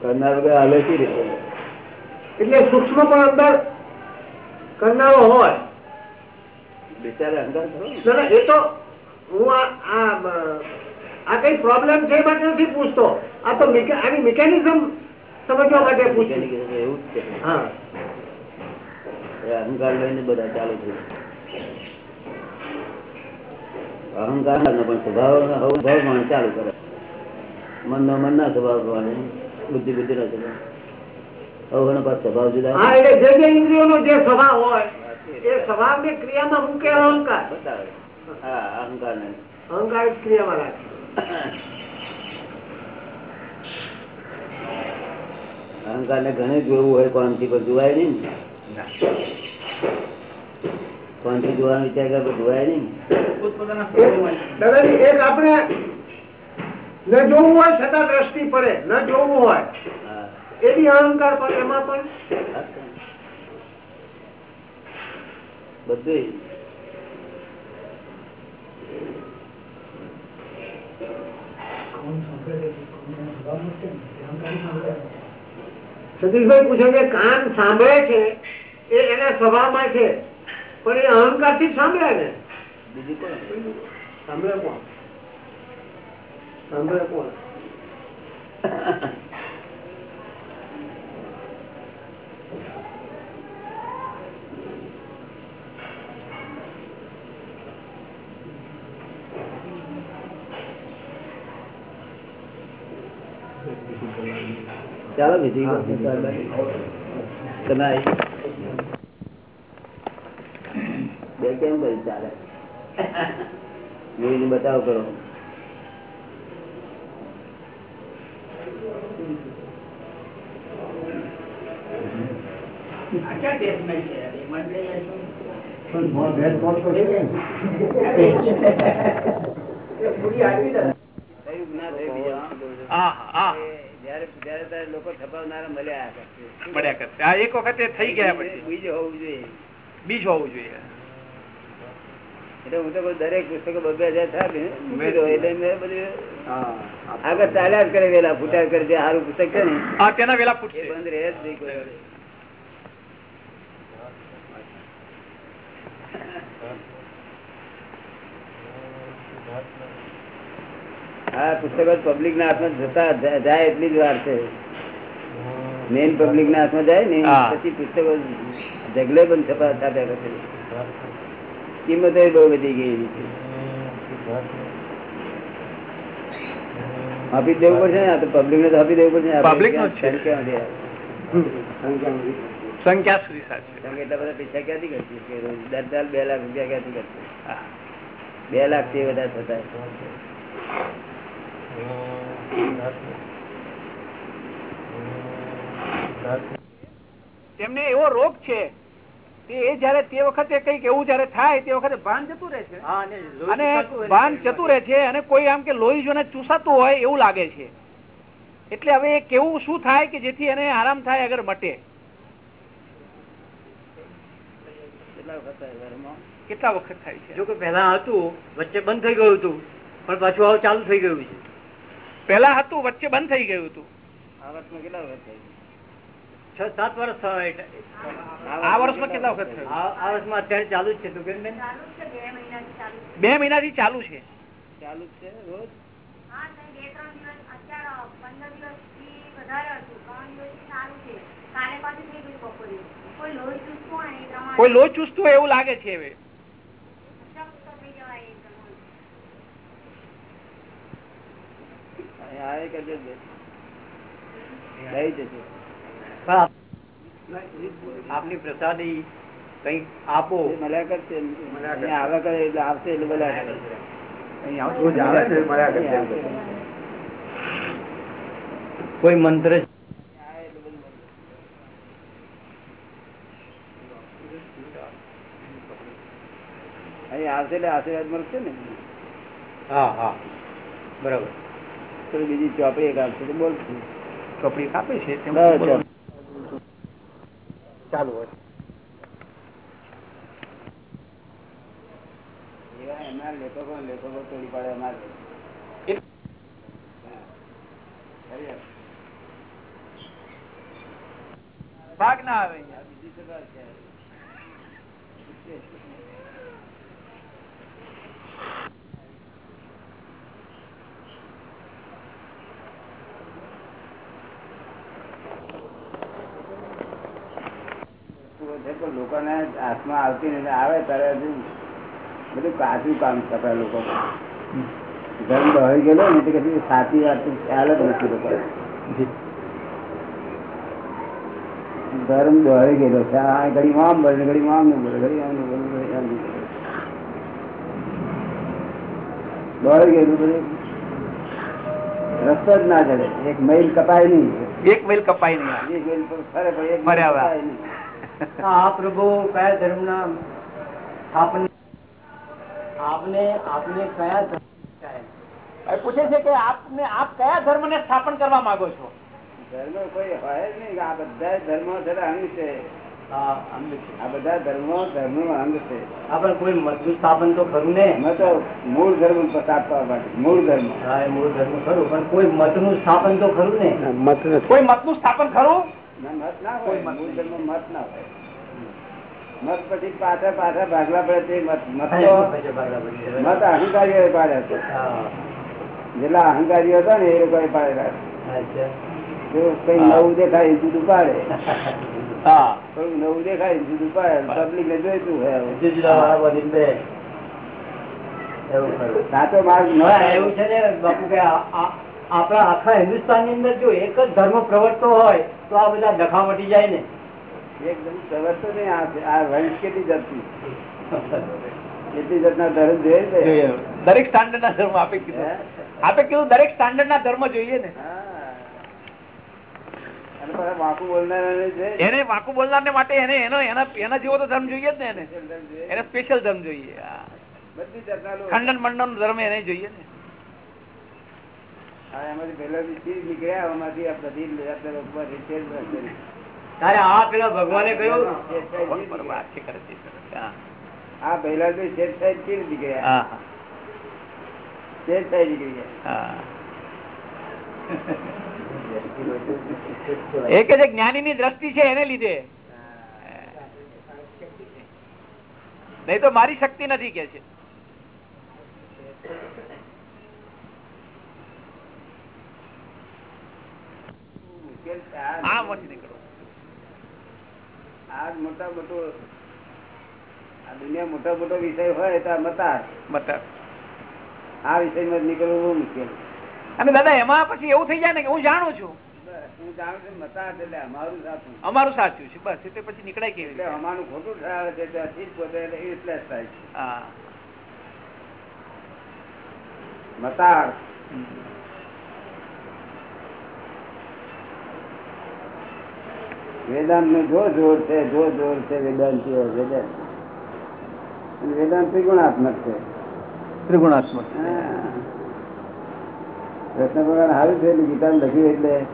કરનાર વગર હાલે શી રીતે? એટલે સૂક્ષ્મ પણ અંદર કરનારો હોય. બિચારા અંદર ખરો એ તો હું આ કઈ પ્રોબ્લેમ છે માટે નથી પૂછતો. આ તો મિકે- આની મિકેનિઝમ સમજવા માટે એવું જ છે હા. અહંકાર લઈને બધા ચાલુ છે. અહંકાર નો પણ સ્વભાવ સ્વભાવ પ્રમાણે ચાલુ કરે. મન નો મન ના સ્વભાવ પ્રમાણે બુદ્ધિ બુદ્ધિ ના સ્વભાવ. હવે એનો સ્વભાવ જુદા હા એટલે જે જે ઇન્દ્રિયોનો જે સ્વભાવ હોય એ સ્વભાવને ક્રિયામાં મૂકે અહંકાર. બતાવે. હા અહંકાર ને અહંકાર ક્રિયામાં રાખે. અહંકાર ને ઘણે જોવું હોય કોણથી પણ જોવાય નહીં ને. કોણથી જોવાનો વિચાર કરે જોવાય નહીં દાદાજી એક આપણે ન જોવું હોય છતાં દ્રષ્ટિ પડે ન જોવું હોય. એવી અહંકાર પણ એમાં પણ. બધું સતીશભાઈ પૂછે છે કાન સાંભળે છે? એ એના સ્વભાવમાં છે. પણ એ અહંકારથી સાંભળે ને? બીજું કોણ? સાંભળે કોણ? સાંભળે કોણ? ચાલો બીજી બે કેમ કરી ચાલે? બીજું બતાવ કરો. આ કે જયારે જયારે તારે લોકો છપાવનારા મળ્યા. મળ્યા કરશે આ એક વખતે થઈ ગયા પછી. બીજ હોવું જોઈએ. બીજ હોવું જોઈએ. એટલે હું તો દરેક પુસ્તકો બબે હજાર થાય. એટલે મેં બધું આગળ ચાલ્યા જ કરે વેલા ફૂટ્યા કરે જે સારું પુસ્તક છે ને તેના વેલા ફૂટશે. બંધ રહે જ નહીં કોઈ વાર. આ પુસ્તકો પબ્લિક ના હાથમાં જતા જા- જાય એટલી જ વાર છે મેઇન પબ્લિક ના હાથમાં જાય ને હા. પછી પુસ્તકો ઢગલે બંધ છપા છાપ્યા કરશે કિંમતો બહુ વધી ગઈ છે આપી જ દેવું પડશે ને આ તો પબ્લિક ને તો આપી દેવું પડશે ને. આપણે Public નું જ છે. ક્યાં- ક્યાંથી આવે? સંખ્યા સુધી સાચી કારણ કે એટલા બધા પૈસા ક્યાંથી કરશે કે રોજ દર સાલ બે લાખ રૂપિયા ક્યાંથી કરશે હા. બે લાખથી વધારે થતા તેમને એવો રોગ છે એ જયારે તે વખતે કંઈક એવું જયારે થાય તે વખતે ભાન જતું રહે છે. અને લોહી અને ચૂસાતું હોય ભાન જતું રહે છે અને કોઈ આમ કે લોહી જોને ચૂસાતું હોય એવું લાગે છે. એટલે હવે કેવું શું થાય કે જેથી એને આરામ થાય અગર મટે? કેટલા વખત થાય છે? જો કે પેલા હતું વચ્ચે બંધ થઈ ગયું હતું પણ પાછું આવું ચાલુ થઈ ગયું છે. પહેલા હતું વચ્ચે બંધ થઈ ગયું હતું. આ વર્ષમાં કેટલા વખત થાય? છ સાત વર્ષ આ વર્ષમાં કેટલા વખત થયું? આ વર્ષમાં અત્યારે ચાલુ જ છે તું બે મહિનાથી ચાલુ છે. ચાલુ જ છે રોજ? કોઈ લોહી ચૂસતું હોય એવું લાગે છે હવે અહીંયા આવે કરજો લઈ જજો આપની પ્રસાદી કઈ આપો. મળ્યા કરશે આવ્યા કરે એટલે આવશે એટલે આવે. કોઈ મંત્ર બધું. અહીંયા આવશે એટલે આશીર્વાદ મળશે ને? હા હા. બરાબર. તો બીજી ચોપડી એક તો બોલશું ચોપડી આપે છે ચાલુ. હોય. એવા એમના લેખકો લેખકો તોડી પાડે અમારે. ભાગ ના આવે બીજી સભા છે. વસ્તુઓ છે પણ લોકોને હાથમાં આવતી નથી. આવે ત્યારે હજુ બધું કાચું કામ કરતા લોકો ધર્મ બહાર ગયેલો ને તે કદી સાચી વાત ખ્યાલ જ નથી લોકો ધર્મ બહાર ગયેલો છે. આ ઘડી આમ બોલે ઘડી આમ નું બોલે ઘડી આમ નું બોલે ઘડી આમ નું બોલે બહાર ગયેલું બધું રસ્તો જ ના ચડે. એક મહિલ કપાય નહીં. એક મહિલ કપાય નહીં. એક મહિલ ફરે પણ એક મહિલ. કપાય નહીં. આ પ્રભુ કયા ધર્મ ના આપને આપને કયા ધર્મ પૂછે છે કે આપને આપ કયા ધર્મ ને સ્થાપન કરવા માંગો છો? ધર્મ કોઈ હોય જ નહીં આ બધા ધર્મો જરા અંગ છે. આ બધા ધર્મો ધર્મ નો અંગ છે. આપણે કોઈ મજબૂત સ્થાપન તો ખરું ને? તો મૂળ ધર્મ સ્થાપવા માટે મૂળ ધર્મ. હા એ મૂળ ધર્મ ખરું પણ કોઈ મતનું સ્થાપન તો ખરું ને? કોઈ મતનું સ્થાપન ખરું? ના, મત ના હોય. મૂળ ધર્મ મત ના હોય. મત પછી પાછા પાછા ભાગલા પડે તે મત અહંકારીઓ પાડ્યા છે. જેટલા અહંકારીઓ હતા ને એ લોકો પાડેલા જો કઈ નવું દેખાય જુદું પાડે. થોડું નવું દેખાય જુદું પાડે. પબ્લિક ને જોઈતું ખરું. સાચો માર્ગ ન એવું છે ને બાપુ કે આપણા આખા હિન્દુસ્તાનની અંદર જો એક જ ધર્મ પ્રવર્તતો હોય તો આ બધા દખાવટી જાય ને. એકદમ સવસ્તો નહીં આ વંશ કેટલી જતી કેટલી જાતના ધર્મ જોઈએ દરેક સ્ટાન્ડર્ડ ના ધર્મ આપે કીધું. આપે કીધું દરેક સ્ટાન્ડર્ડ ના ધર્મ જોઈએ ને. હા. વાંકું બોલનારાને છે. એને વાંકુ બોલનાર ને માટે એને એનો એના જેવો તો ધર્મ જોઈએ જ ને એને. એને સ્પેશિયલ ધર્મ જોઈએ. ખંડન મંડન ધર્મ એને જોઈએ ને. હા, એમાંથી પહેલાથી ચીજ નીકળ્યા એમાંથી આ બધી તારે આ પેલા ભગવાને કહ્યું? આ. પહેલા તો શેઠ સાહેબ કેવી નીકળ્યા? હા હા. શેઠ સાહેબ નીકળી ગયા. એક જે જ્ઞાની ની દ્રષ્ટિ છે એને લીધે. નહીં તો મારી શક્તિ નથી કે છે. આ? આ નીકળો. આ મોટા મોટો આ દુનિયા મોટા મોટો વિષય હોય તો આ મતાર. બતા આ વિષયમાં નીકળવું બહુ મુશ્કેલ. અને દાદા એમાં પછી એવું થઈ જાય ને કે હું જાણું છું. હું જાણું છું મતાર એટલે અમારું સાચું. અમારું સાચું છે બસ એટલે પછી નીકળાય કેવી રીતે? અમારું ખોટું ઠરાવે છે ત્યાંથી જ પોતે useless થાય છે. હા. વેદાંતનું જો જોર છે જો જોર છે વેદાંતિ વેદાંત. અને વેદાંત ત્રિગુણાત્મક છે. ત્રિગુણાત્મક. હા. કૃષ્ણ ભગવાન સારું છે એટલે ગીતા લખ્યું એટલે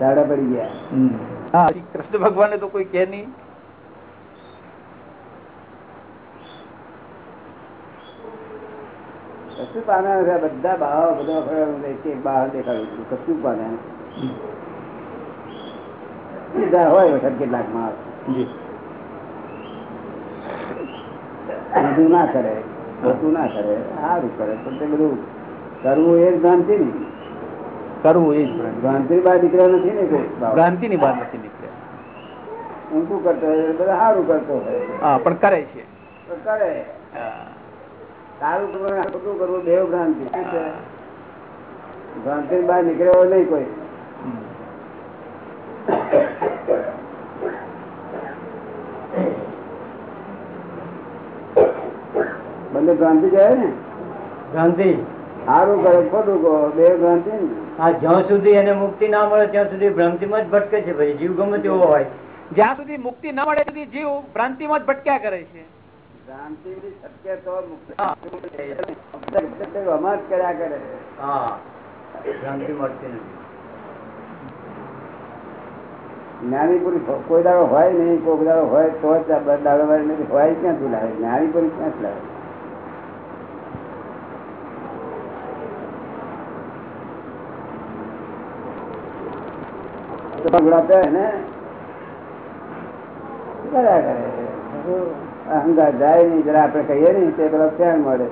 ઝાડા પડી ગયા. હા કૃષ્ણ ભગવાન તો કોઈ કે નહીં. કશું પામ્યા નથી. આ બધા બાવા બધા ફળો એક એક બહાર દેખાડું છું. કશું પામ્યા નથી. સીધા હોય વખત કેટલાક માણસ. બધું ના કરે ના કરે સારું કરે પણ તે બધું કરવું એ જ ભ્રાંતિ ને કરવું એ જ ભ્રાંતિ. નથી ને ની નથી નીકળ્યા. ઊંધું કરતો બધા સારું કરતો હા પણ કરે છે. કરે. સારું કરવું કરવું દેવ ભ્રાંતિ. ભ્રાંતિ બહાર નીકળ્યો નહીં કોઈ હમ. બંને ભ્રાંતિ જાય ને? ગાંધી સારું કરે ખોટું કહો બે ભ્રાંતિ ને. આ જ્યાં સુધી એને મુક્તિ ના મળે ત્યાં સુધી ભ્રાંતિમાં જ ભટકે છે ભાઈ જીવ ગમે તેવો હોય. જ્યાં સુધી મુક્તિ ના મળે સુધી જીવ ભ્રાંતિમાં જ ભટક્યા કરે છે. ભ્રાંતિ સત્ય તો મુક્તિ અમાર કર્યા કરે. હા ભ્રાંતિ મળતી નથી. જ્ઞાની પુરુષ કોઈ દાડો હોય નહીં કોઈ દાડો હોય તો જ દાડો હોય નથી હોય ક્યાંથી લાવે? જ્ઞાની પુરુષ ક્યાંથી લાવે? ને કર્યા કરે અહંકાર જાય નહીં જરા આપણે કહીએ નહીં તે પેલા ફેન મળે.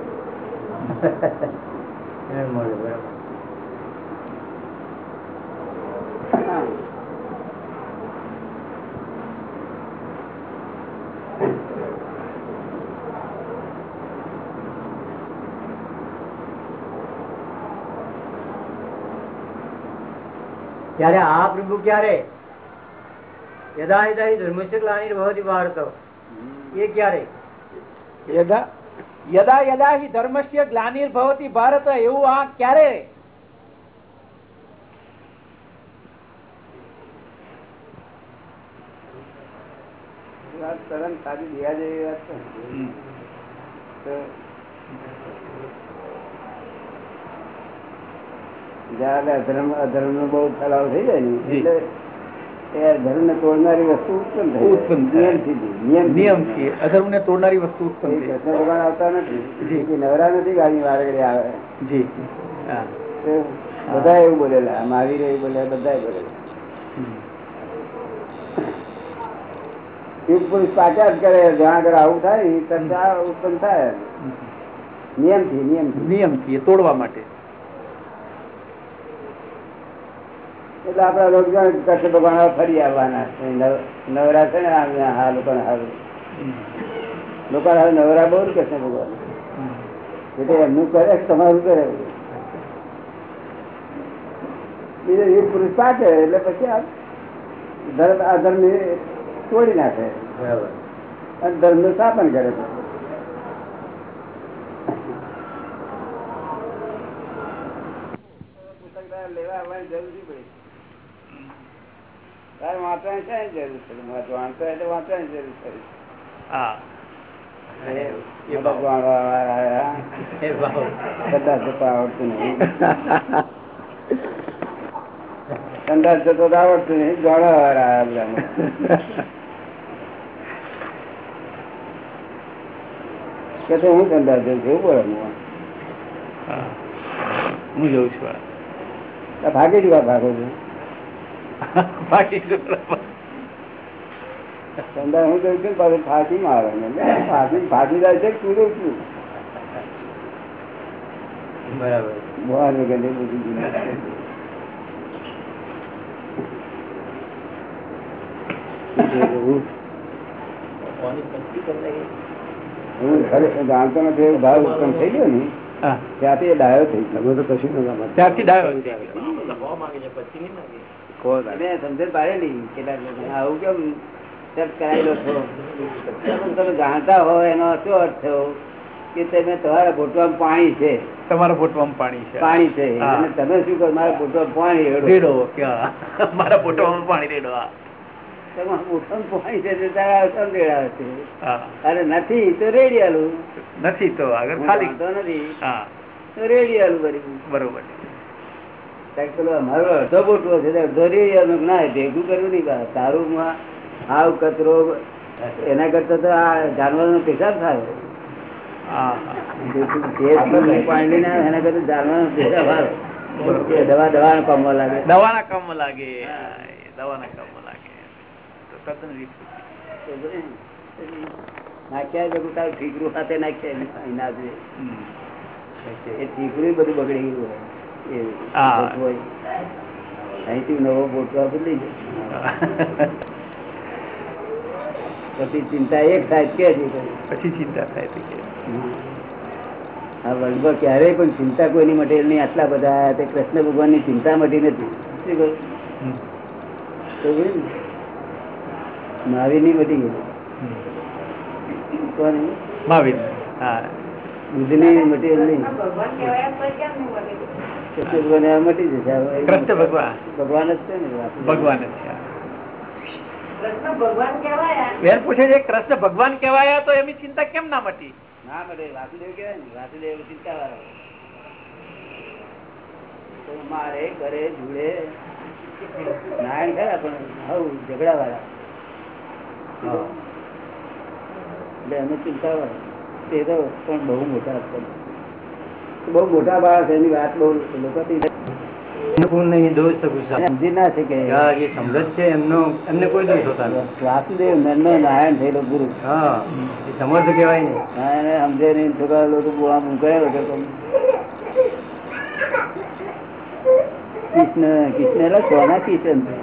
ત્યારે આ પ્રભુ ક્યારે? યદા યદા ધર્મસ્ય ગ્લાનિર ભારત એ ક્યારે? યદા યદા યદા હિ ધર્મસ્ય ગ્લાનિર્ભવતી ભારત એવું આ ક્યારે? વાત સરળ દેવા જેવી વાત છે તો જયારે અધર્મ અધર્મ નો બહુ ફેલાવ થઈ જાય ને એટલે ધર્મ ને તોડનારી વસ્તુ ઉત્પન્ન થઈ ઉત્પન્ન જાય. થાય. નિયમથી જ. નિયમથી જ. નિયમ અધર્મ ને તોડનારી વસ્તુ ઉત્પન્ન કૃષ્ણ ભગવાન આવતા નથી. નવરા નથી ગાડી વારે આવે. જી. બધા એવું બોલેલા. મહાવીર એવું બોલ્યા બધા બોલેલા યુગ પુરુષ પાછા જ કરે જ્યાં આગળ આવું થાય ને ઉત્પન્ન થાય. નિયમથી નિયમથી. નિયમ નિયમ એ તોડવા માટે. એટલે આપડા રોજગાર કૃષ્ણ ભગવાન હવે ફરી આવવાના નવરા છે ને આ લોકો હારું લોકો હવે નવરા બહુ ને ભગવાન. એટલે એમનું કરે તમારું કરે. બીજો યુગ પુરુષ પાકે એટલે પછી આ ધર્મ આ ધર્મ તોડી નાખે. અને ધર્મનું સ્થાપન કરે છે. લેવા આવવાની જરૂર નહીં પડી તારે વાંચવાની છે જરૂર છે? વાંચતો એટલે વાંચવાની જરૂર છે. હા. મતલબ વાળવા કદાચ જતા આવડતું નહીં. જોડા વાળા કે તો હું સંદાસ જઉં છું બોલે હું. જઉં છું. ભાગી જવા ભાગો છું? બાકી સંદાસ હું જઉં છું પાછું મારે જાય તું બરાબર. બહાર બધી જાણતો નથી ભાવ ઉત્પન્ન થઈ ગયો ને ત્યાંથી એ ડાયો થઈ ગયો. તો કશું ત્યારથી ડાયો તમે સમજણ પાડેલી કેટલાક આવું કેમ ચેક કરાયેલો છો? તમે તમે જાણતા હો એનો શું અર્થ થયો? કે તમે તમારા બોટવામાં પાણી છે. તમારા ફોટોમાં પાણી છે. પાણી છે. અને તમે શું કરો? મારા બોટવામાં પાણી રેડો. મારા ફોટોમાં પાણી રેડો તમારા બોટવામાં પાણી છે તારા રેડાવે છે? અરે નથી તો રેડિયાલું નથી તો આગળ ખાલી. નથી. તો રેડી આલું બરી બરોબર પેલો અમારો અડધો બોટવો છે અડધો રેડી ના ભેગું કર્યું નહીં તારું માં આવ કચરો એના કરતા તો આ જાનવરનો પેશાબ થાય. ના એના કરતા જાનવરનો પેશાબ આવે. દવા દવાના કામમાં લાગે. દવાના કામમાં લાગે. દવાના કામમાં લાગે. તો તદ્દન વિપરીત. નાખ્યા ભેગું તારું ઠીકરું સાથે નાખ્યા અહીં ના જોઈએ. હમ. એ ઠીકરું બધું બગડી ગયું અહીંથી નવો બોટવા બદલી પછી ચિંતા એક થાય કે પછી ચિંતા થાય કે. આ વર્લ્ડમાં ક્યારેય પણ ચિંતા કોઈની મટેલ નહીં. આટલા બધા તે કૃષ્ણ ભગવાનની ચિંતા મટી નથી. કહ્યું ને? મટી ગઈ. કોની? મહાવીર હા. બુદ્ધની મટેલ નહીં. કૃષ્ણ ભગવાન આ મટી જશે. હવે કૃષ્ણ ભગવાન. ભગવાન જ છે ને ભગવાન જ છે બેન પૂછે છે કૃષ્ણ ભગવાન કેવાયા તો એમની ચિંતા કેમ ના મટી? ના મળે વાસુદેવ કેવાય ને વાસુદેવ ચિંતા વાળો તો મારે ઘરે જુડે નારાયણ ખરા પણ હવ ઝઘડા વાળા એટલે અમે ચિંતા વાળા તે તો પણ બહુ મોટા હતા બહુ મોટા બાળક એની વાત બહુ લોકોથી નહીં દોષ સમજી ના શકે. સમજ છે એમનો એમને કોઈ દોષ હોતા વાસુદેવ નંદનો નારાયણ થયેલો ગુરુ. હા સમર્થ કહેવાય ને. હા, સમજે નહીં છોકરા લોકો આમ કરે વગર. કૃષ્ણ કૃષ્ણ એટલે કોના કિશન છે.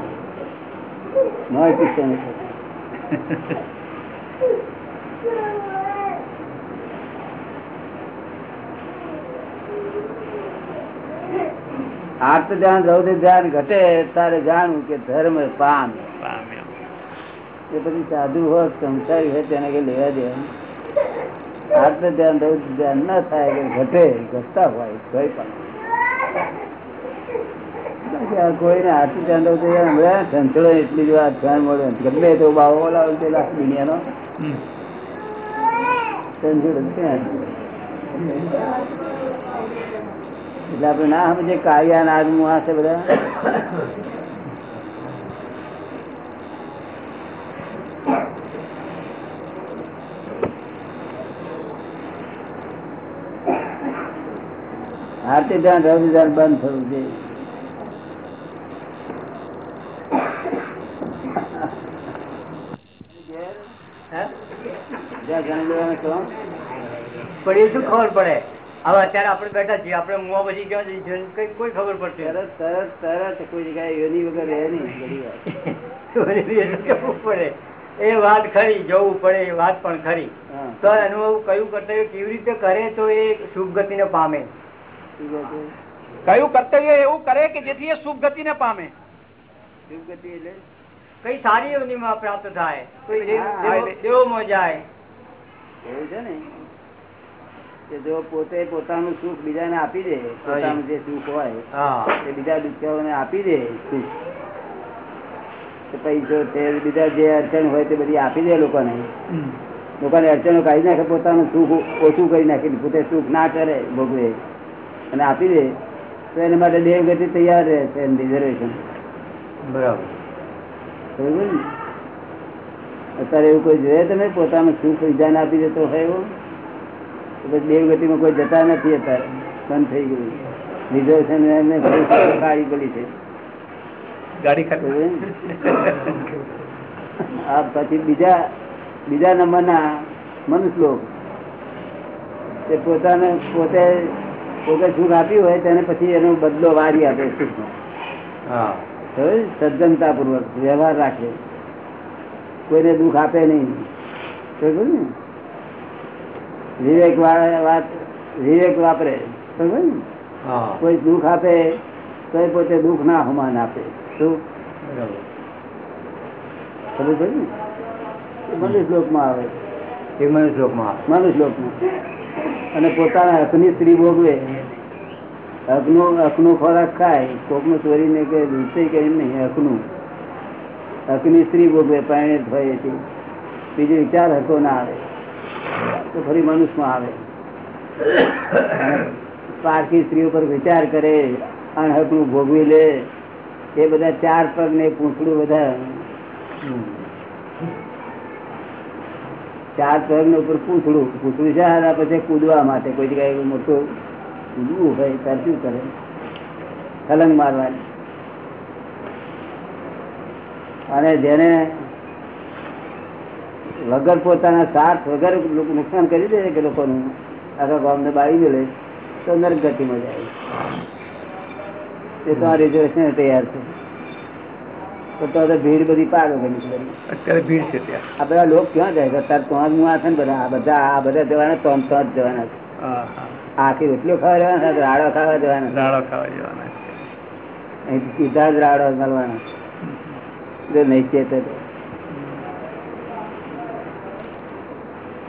કિશન છે. આર્ત ધ્યાન રૌદ્ર ધ્યાન ઘટે તારે જાણવું કે ધર્મ પામ. એ પછી સાધુ હોત સંસારી હોય તેને કઈ લેવા દે આર્ત ધ્યાન રૌદ્ર ધ્યાન ના થાય કે ઘટે ઘટતા હોય કોઈ પણ. કોઈને આરતી ધ્યાન રૌદ્ર ધ્યાન એટલી જ વાત ધ્યાન મળે ગમે તો બાવો બોલાવે લાખ દુનિયાનો. સંચળો ક્યાં? એટલે આપડે ના સમજે કાયા ના આદમું આ છે બધા. આરતી ધ્યાન રવિ ધ્યાન બંધ થવું છે. જ્યાં જાણી લેવાનું કહો પણ એ શું ખબર પડે? હવે અત્યારે આપણે બેઠા છીએ. આપણે મુવા પછી ક્યાં જઈ કઈ કોઈ ખબર પડતી તરત તરત તરત કોઈ જગ્યાએ યોની વગર રહે નહીં બધી વાત નથી. જવું પડે. એ વાત ખરી જવું પડે એ વાત પણ ખરી. તો અનુભવ કયું કર્તવ્ય કેવી રીતે કરે તો એ શુભ ગતિને પામે? કયું કર્તવ્ય એવું કરે કે જેથી એ શુભ ગતિને પામે? શુભ ગતિ એટલે? કઈ સારી યોનિમાં પ્રાપ્ત થાય? કોઈ દેવોમાં જાય. એવું છે ને. કે જો પોતે પોતાનું સુખ બીજાને આપી દે પોતાનું જે સુખ હોય એ બીજા દુખ્યાઓને આપી દે. સુખ પૈસો તે બીજા જે અડચણ હોય તે બધી આપી દે લોકોને. લોકોને અડચણો કાઢી નાખે પોતાનું સુખ ઓછું કરી નાખે પોતે સુખ ના કરે ભોગવે અને આપી દે તો એના માટે દેવગતિ તૈયાર રહે છે રિઝર્વેશન બરાબર. અત્યારે એવું કોઈ જોઈએ તમે? પોતાનું સુખ બીજાને આપી દેતો હોય એવું? તો પછી દેવગતિમાં કોઈ જતા નથી અત્યારે. બંધ થઈ ગયું. રિઝર્વેશન કાઢી પડી છે. ગાડી આ પછી બીજા બીજા નંબરના મનુષ્ય તે પોતાને પોતે પોતે સુખ આપ્યું હોય તેને પછી એનો બદલો વારી આપે સુખમાં હા. સજ્જનતા પૂર્વક વ્યવહાર રાખે. કોઈને દુઃખ આપે નહીં. ને? વિવેક વાત વિવેક વાપરે. કોઈ દુઃખ આપે તો એ પોતે દુઃખ ના હમાન આપે. શું? બરાબર. ખબર પડી ને? એ મનુષ્ય લોકમાં આવે. એ મને શ્લોકમાં અને પોતાના હકની સ્ત્રી ભોગવે. હકનું હકનું ખોરાક ખાય. કોકનું ચોરીને કે દૂસરે કે નહીં હકનું. હકની સ્ત્રી ભોગવે પરિણિત હોય એથી બીજો વિચાર હકો ના આવે. તો ફરી મનુષ્યમાં આવે. પારખી સ્ત્રીઓ પર વિચાર કરે, અણહકનું ભોગવી લે, એ બધા ચાર પગ ને પૂંછડું બધા ચાર પગ ને ઉપર પૂંછડું પૂંછડું છે પછી કૂદવા માટે કોઈ જગ્યાએ મોટું કૂદવું હોય, ત્યારે શું કરે? કલંગ મારવાની. અને જેને વગર પોતાના સાથ વગર નુકસાન કરી દે કે લોકોનું. આખા ગામને બાળી દે તો નરક ગતિમાં જાય. એ તો આ રિઝર્વેશન તૈયાર છે. તો તો ભીડ બધી પાડો બની અત્યારે ભીડ છે ત્યાં. આ બધા લોકો ક્યાં જાય અત્યારે તો હું આ છે ને બધા આ બધા આ બધા જવાના તો તો જ જવાના છે. આખી રોટલીઓ ખાવા જવાના રાડો ખાવા જવાના. રાડો ખાવા જવાના સીધા જ રાડો મળવાના જો નહીં ચેતે તો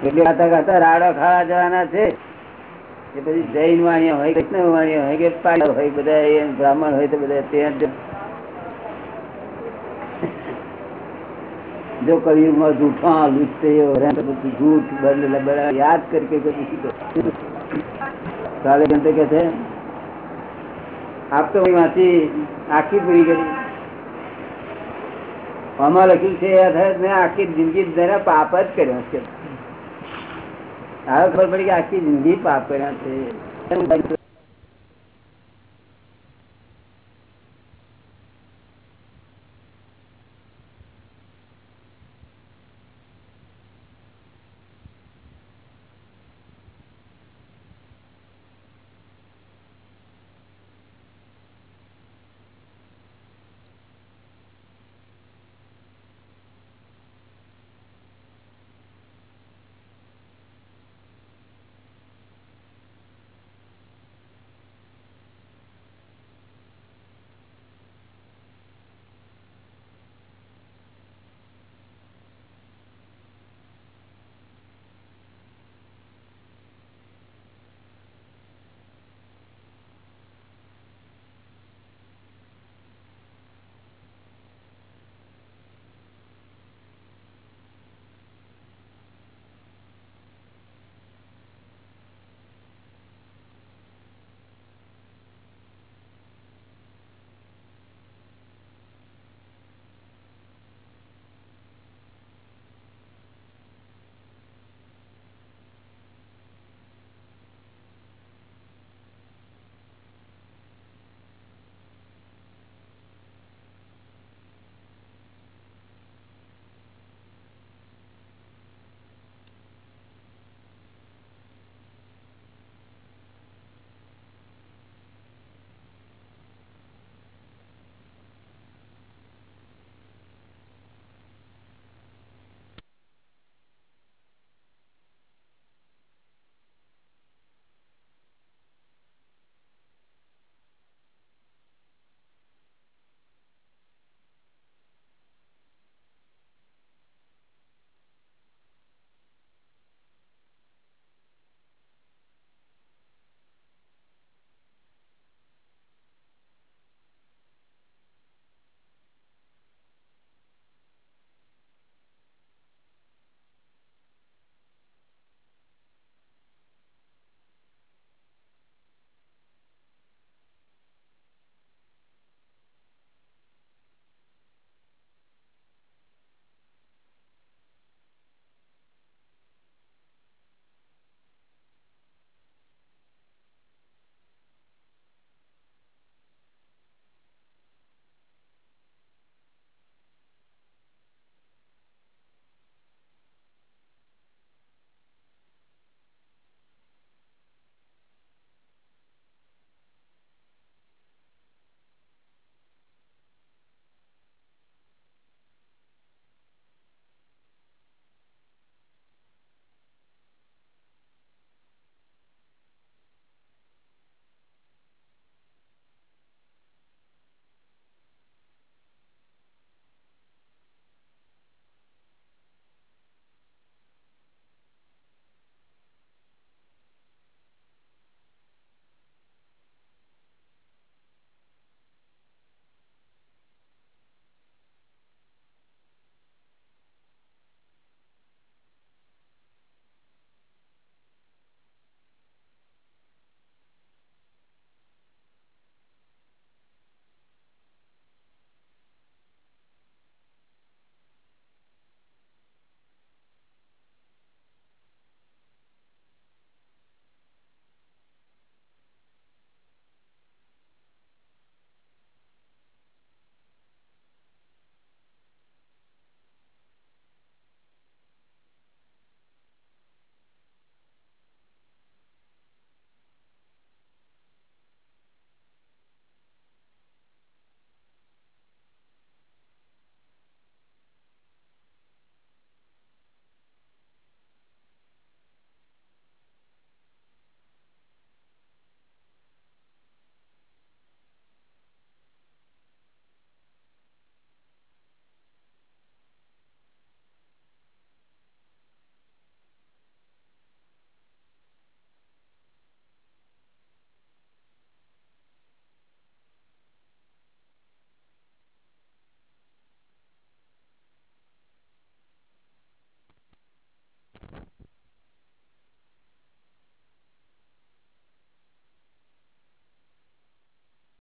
એટલે ખાતા ખાતા રાડો ખાવા જવાના છે. એ પછી જૈન વાણિયા હોય, કૃષ્ણ વાણિયા હોય, કે પાડો હોય, બધા બ્રાહ્મણ હોય તો બધા ત્યાં જો. કલયુગમાં જૂઠા લુચ્ચેઓ બધું જૂઠ બદલે બદલે યાદ કરી શીખો કાલે ગણતે કે છે, આપ તો આખી પૂરી કરી આમાં લખ્યું છે મેં આખી જિંદગી જરા પાપ જ કર્યો છે. હવે ખબર પડી કે આખી જિંદગી પાપ કર્યા છે.